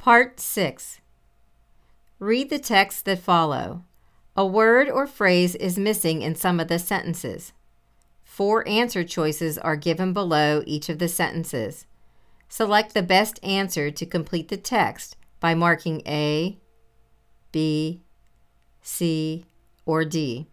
Part 6 Read the texts that follow. A word or phrase is missing in some of the sentences. Four answer choices are given below each of the sentences. Select the best answer to complete the text by marking A, B, C, or D.